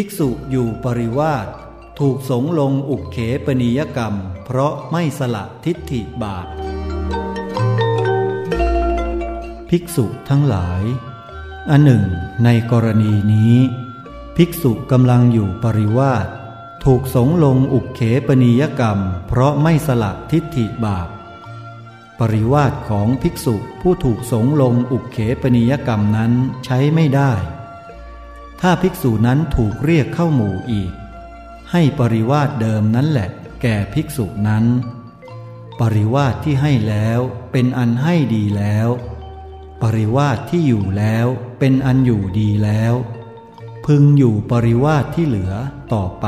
ภิกษุอยู่ปริวาสถูกสงลงอุกเขปนิยกรรม เพราะไม่สละทิฏฐิบาปภิกษุทั้งหลาย อันหนึ่ง ในกรณีนี้ ภิกษุกำลังอยู่ปริวาสถูกสงลงอุกเขปนิยกรรม เพราะไม่สละทิฏฐิบาป ปริวาสของภิกษุผู้ถูกสงลงอุกเขปนิยกรรมนั้นใช้ไม่ได้ ถ้าภิกษุนั้นถูกเรียกเข้าหมู่อีก ให้ปริวาสเดิมนั้นแหละ แก่ภิกษุนั้น ปริวาสที่ให้แล้วเป็นอันให้ดีแล้ว ปริวาสที่อยู่แล้วเป็นอันอยู่ดีแล้ว พึงอยู่ปริวาสที่เหลือต่อไป